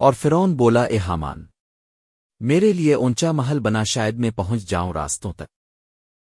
اور فرون بولا، اے حامان، میرے لیے اونچا محل بنا شاید میں پہنچ جاؤں راستوں تک۔